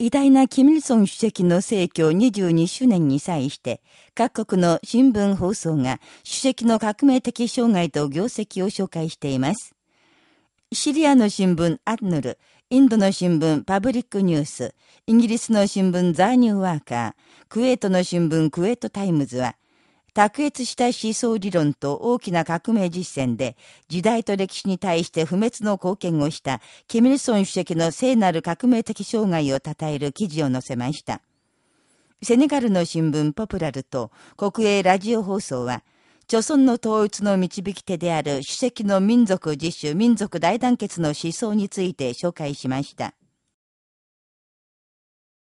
偉大なキムイルソン主席の逝去22周年に際して、各国の新聞放送が主席の革命的生涯と業績を紹介しています。シリアの新聞アッヌル、インドの新聞パブリックニュース、イギリスの新聞ザーニューワーカー、クウェートの新聞クウェートタイムズは、卓越した思想理論と大きな革命実践で、時代と歴史に対して不滅の貢献をした、キミルソン主席の聖なる革命的障害を称える記事を載せました。セネガルの新聞ポプラルと国営ラジオ放送は、朝鮮の統一の導き手である主席の民族自主民族大団結の思想について紹介しました。